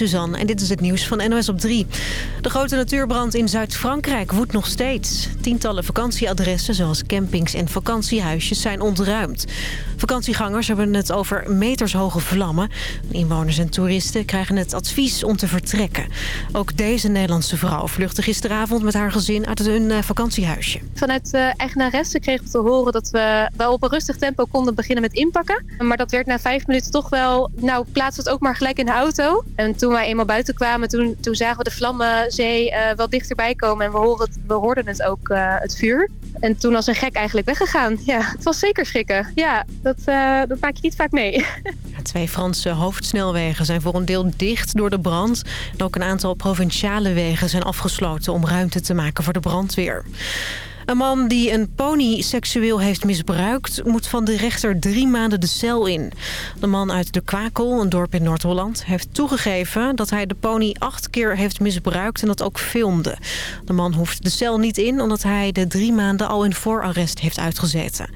en dit is het nieuws van NOS op 3. De grote natuurbrand in Zuid-Frankrijk woedt nog steeds. Tientallen vakantieadressen zoals campings en vakantiehuisjes zijn ontruimd. Vakantiegangers hebben het over metershoge vlammen. Inwoners en toeristen krijgen het advies om te vertrekken. Ook deze Nederlandse vrouw vluchtte gisteravond met haar gezin uit hun eh, vakantiehuisje. Vanuit de eigenaresse kregen we te horen dat we wel op een rustig tempo konden beginnen met inpakken. Maar dat werd na vijf minuten toch wel, nou plaats het ook maar gelijk in de auto. En toen wij eenmaal buiten kwamen, toen, toen zagen we de vlammenzee uh, wel dichterbij komen. En we, hoorden het, we hoorden het ook, uh, het vuur. En toen als een gek eigenlijk weggegaan. Ja, het was zeker schrikken. Ja, dat, uh, dat maak je niet vaak mee. Twee Franse hoofdsnelwegen zijn voor een deel dicht door de brand. En ook een aantal provinciale wegen zijn afgesloten om ruimte te maken voor de brandweer. Een man die een pony seksueel heeft misbruikt... moet van de rechter drie maanden de cel in. De man uit de Kwakel, een dorp in Noord-Holland... heeft toegegeven dat hij de pony acht keer heeft misbruikt... en dat ook filmde. De man hoeft de cel niet in... omdat hij de drie maanden al in voorarrest heeft uitgezeten.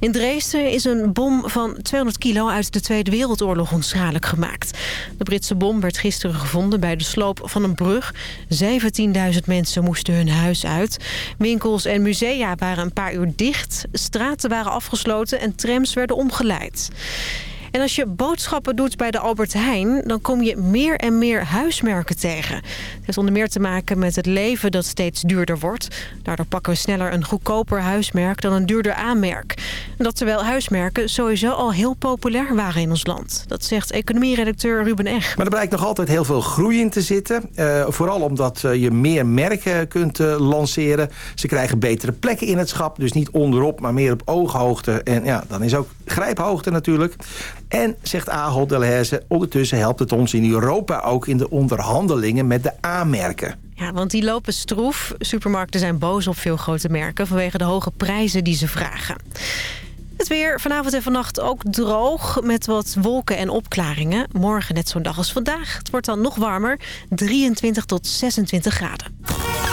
In Dresden is een bom van 200 kilo uit de Tweede Wereldoorlog onschadelijk gemaakt. De Britse bom werd gisteren gevonden bij de sloop van een brug. 17.000 mensen moesten hun huis uit. Winkels musea waren een paar uur dicht. Straten waren afgesloten en trams werden omgeleid. En als je boodschappen doet bij de Albert Heijn... dan kom je meer en meer huismerken tegen. Het heeft onder meer te maken met het leven dat steeds duurder wordt. Daardoor pakken we sneller een goedkoper huismerk dan een duurder aanmerk. En dat terwijl huismerken sowieso al heel populair waren in ons land. Dat zegt economieredacteur Ruben Eg. Maar er blijkt nog altijd heel veel groei in te zitten. Uh, vooral omdat uh, je meer merken kunt uh, lanceren. Ze krijgen betere plekken in het schap. Dus niet onderop, maar meer op ooghoogte. En ja, dan is ook grijphoogte natuurlijk. En, zegt Ahold Delhaize, ondertussen helpt het ons in Europa ook in de onderhandelingen met de aanmerken. Ja, want die lopen stroef. Supermarkten zijn boos op veel grote merken vanwege de hoge prijzen die ze vragen. Het weer vanavond en vannacht ook droog met wat wolken en opklaringen. Morgen net zo'n dag als vandaag. Het wordt dan nog warmer, 23 tot 26 graden.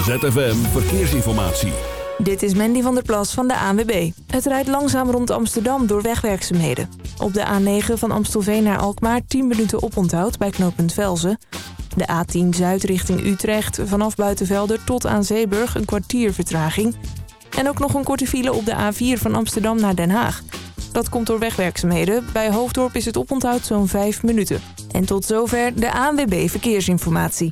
ZFM Verkeersinformatie. Dit is Mandy van der Plas van de ANWB. Het rijdt langzaam rond Amsterdam door wegwerkzaamheden. Op de A9 van Amstelveen naar Alkmaar 10 minuten oponthoud bij knooppunt Velzen. De A10 Zuid richting Utrecht vanaf Buitenvelder tot aan Zeeburg een kwartier vertraging. En ook nog een korte file op de A4 van Amsterdam naar Den Haag. Dat komt door wegwerkzaamheden. Bij Hoofddorp is het oponthoud zo'n 5 minuten. En tot zover de ANWB Verkeersinformatie.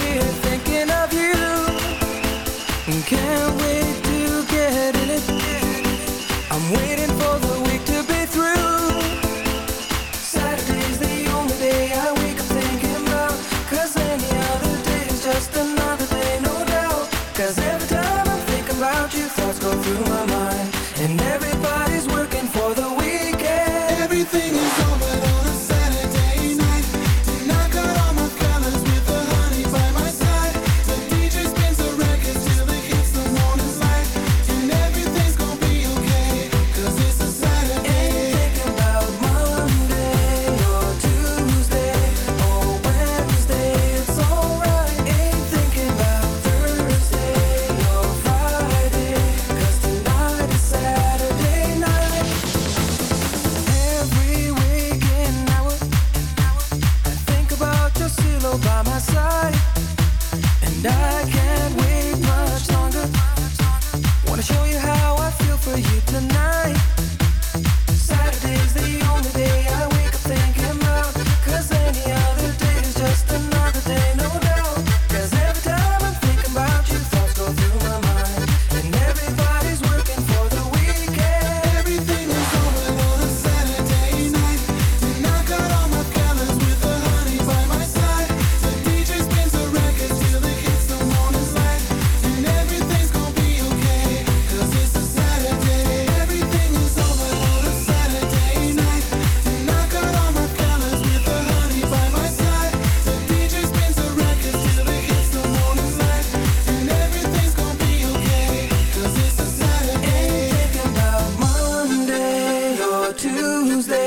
Or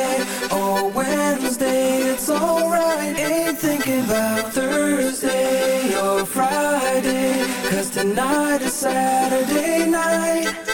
oh, Wednesday. It's alright, ain't thinking about Thursday or Friday. Cause tonight is Saturday night.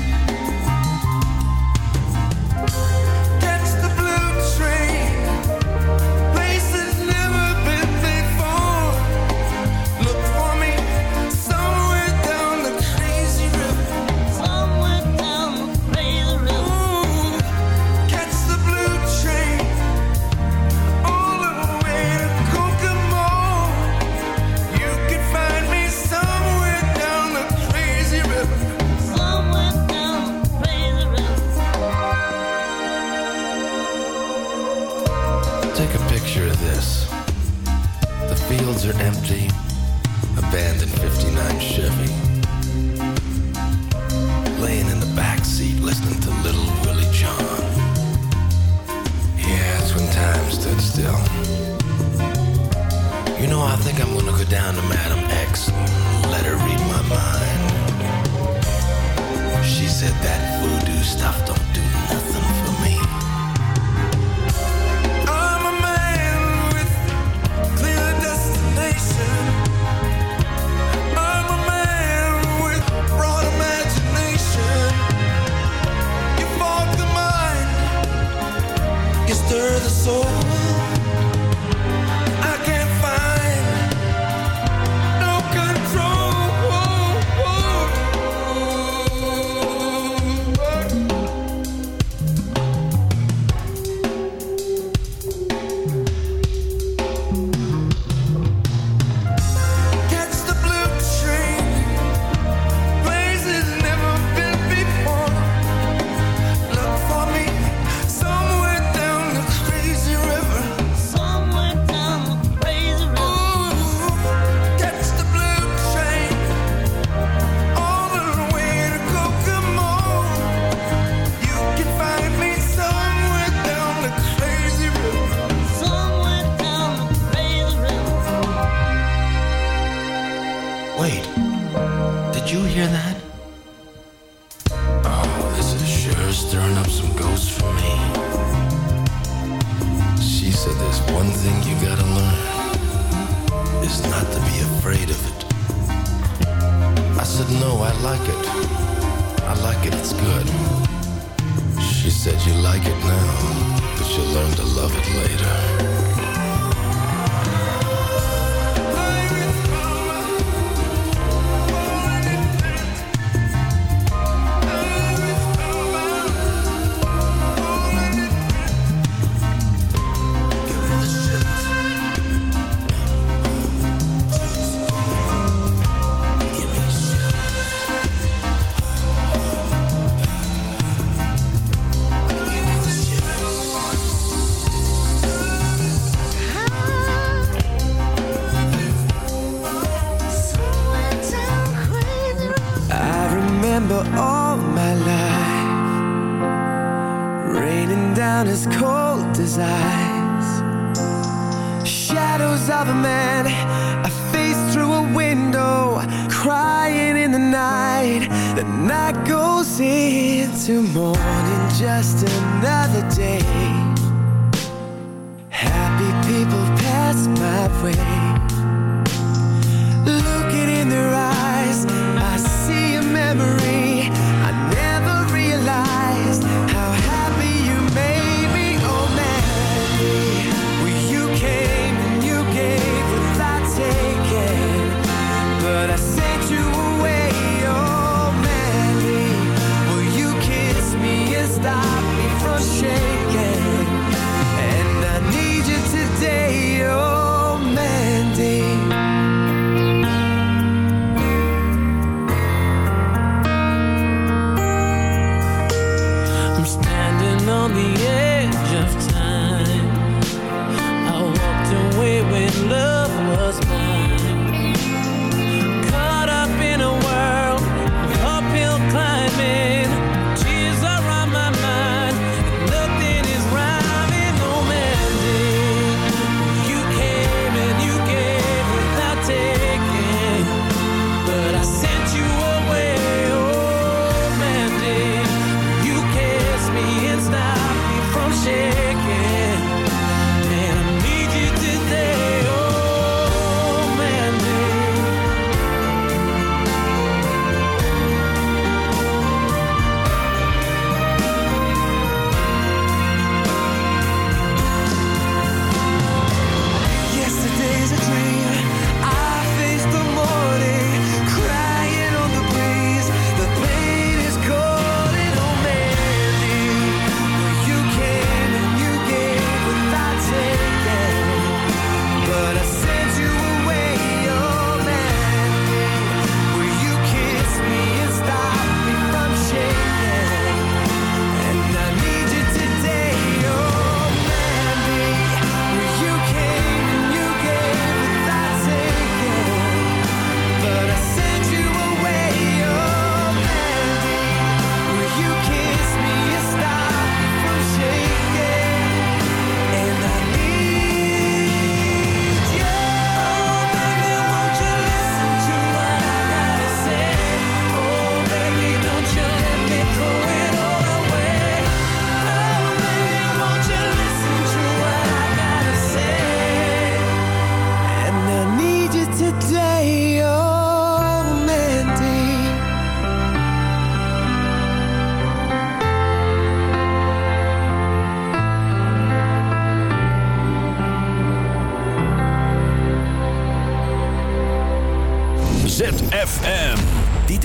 Just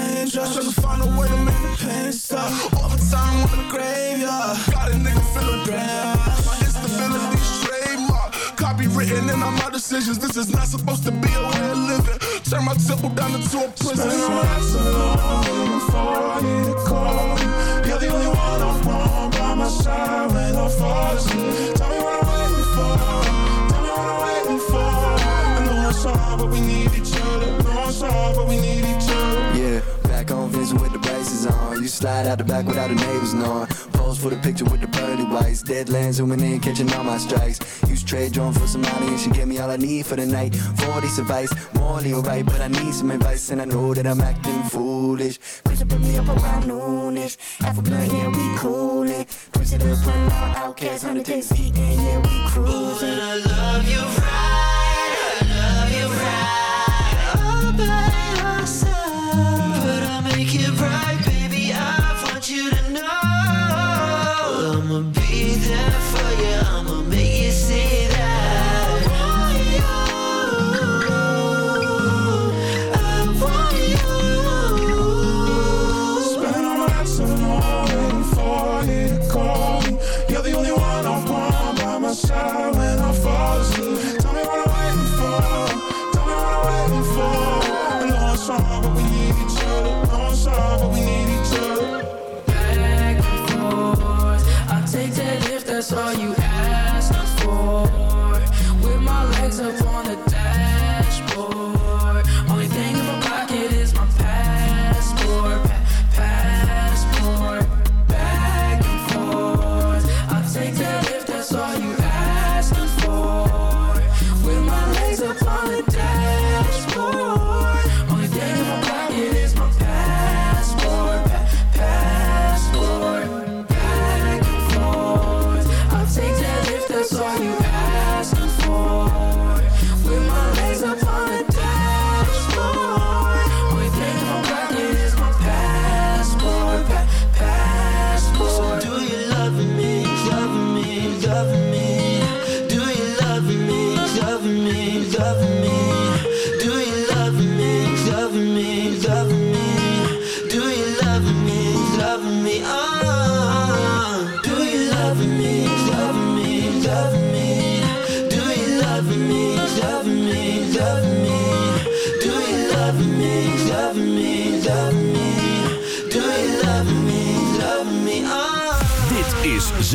The. Trying to find a way to make the pain stop. Overtime on the graveyard. Got a nigga feeling grand. My instability trademark. Copywritten in all my decisions. This is not supposed to be a way of living. Turn my temple down into a prison. All my nights alone, waiting for you to call. You're the only one I want by my side when I fall asleep. Tell me what I'm waiting for. Tell me what I'm waiting for. I know it's hard, but we need each other. No, it's hard, but we need each other. On. You slide out the back without the neighbors knowing. Pose for the picture with the pearly whites. Deadlands zooming in, catching all my strikes. Use trade drone for some money and she gave me all I need for the night. 40 advice, morally alright, but I need some advice and I know that I'm acting foolish. It, put me up around noonish. Half a blunt, yeah, we coolin'. It up, run out, outcast, 100 days eating, yeah, we cruising. I love you right, all you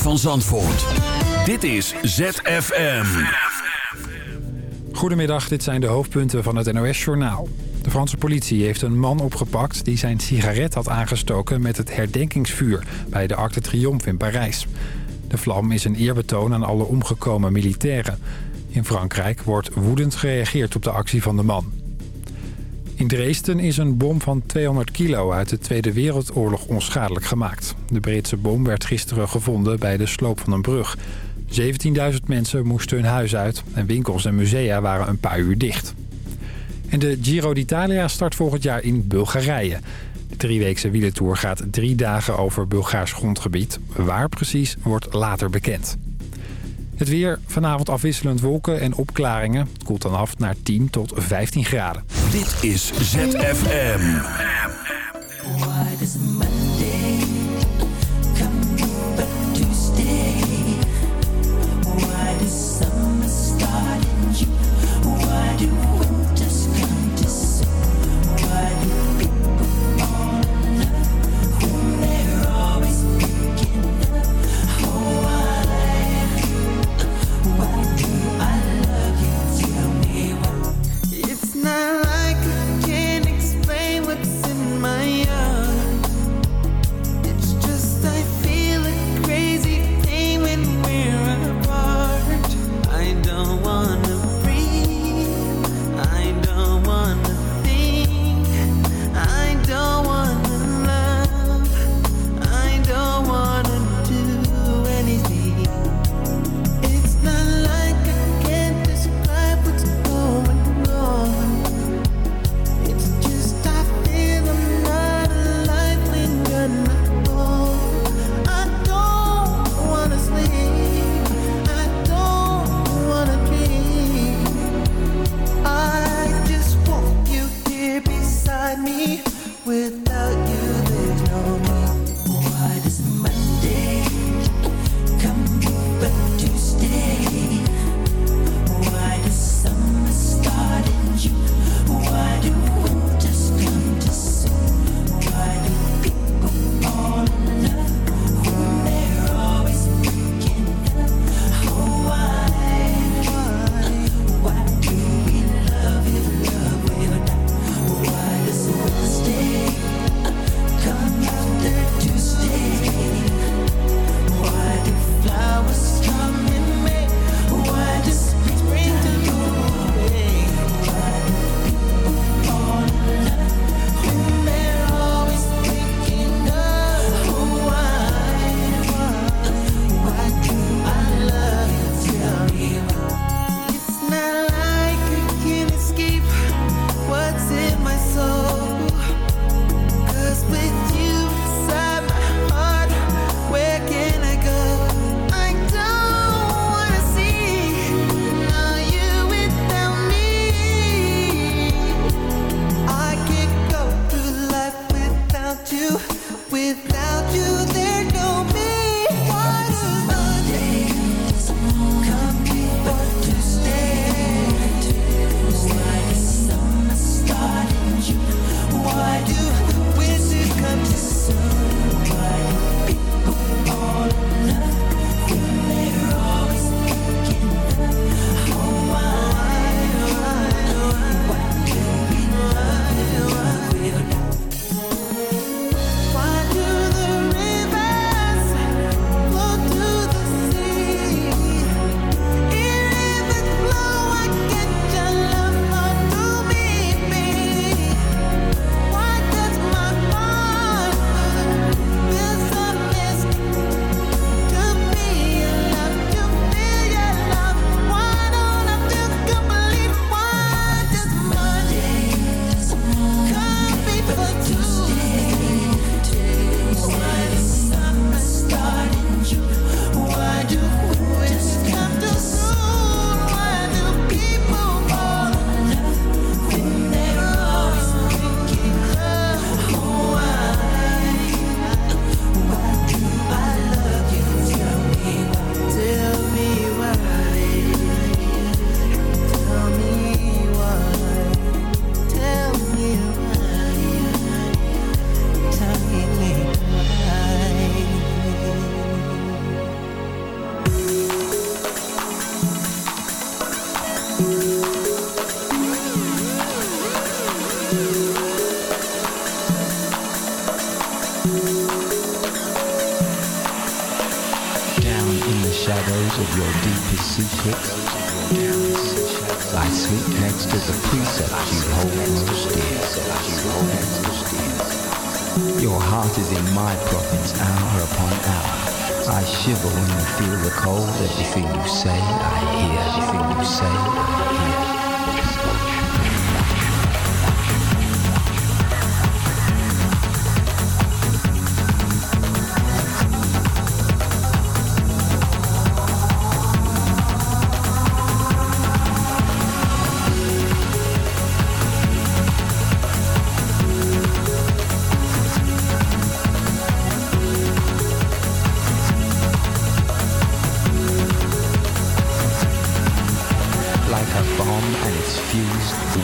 Van Zandvoort. Dit is ZFM. Goedemiddag, dit zijn de hoofdpunten van het NOS-journaal. De Franse politie heeft een man opgepakt die zijn sigaret had aangestoken met het herdenkingsvuur bij de Arc de Triomphe in Parijs. De vlam is een eerbetoon aan alle omgekomen militairen. In Frankrijk wordt woedend gereageerd op de actie van de man. Dresden is een bom van 200 kilo uit de Tweede Wereldoorlog onschadelijk gemaakt. De Britse bom werd gisteren gevonden bij de sloop van een brug. 17.000 mensen moesten hun huis uit en winkels en musea waren een paar uur dicht. En de Giro d'Italia start volgend jaar in Bulgarije. De drieweekse wielentour gaat drie dagen over Bulgaars grondgebied. Waar precies wordt later bekend. Het weer, vanavond afwisselend wolken en opklaringen. Het koelt dan af naar 10 tot 15 graden. Dit is ZFM.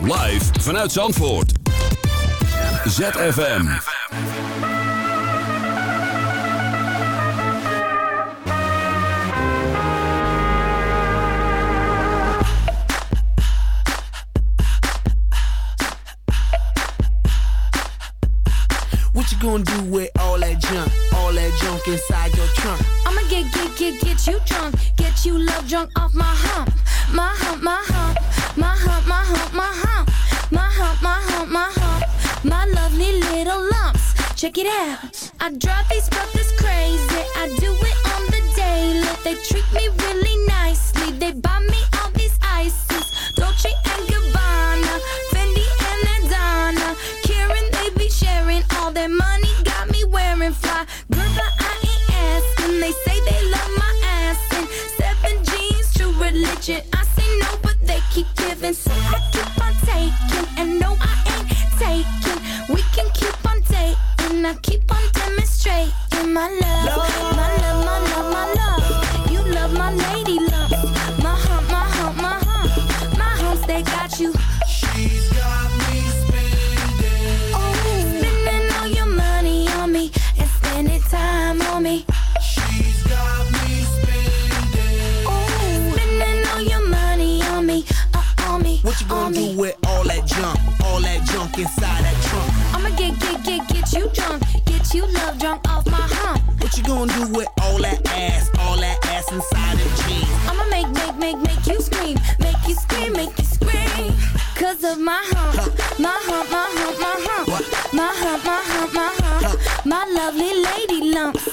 Live vanuit Zandvoort. ZFM. What you gonna do with all that junk? All that junk inside your trunk? I'ma get, get, get, get you drunk. Get you love drunk off my Check it out. I drive these brothers crazy.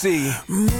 see.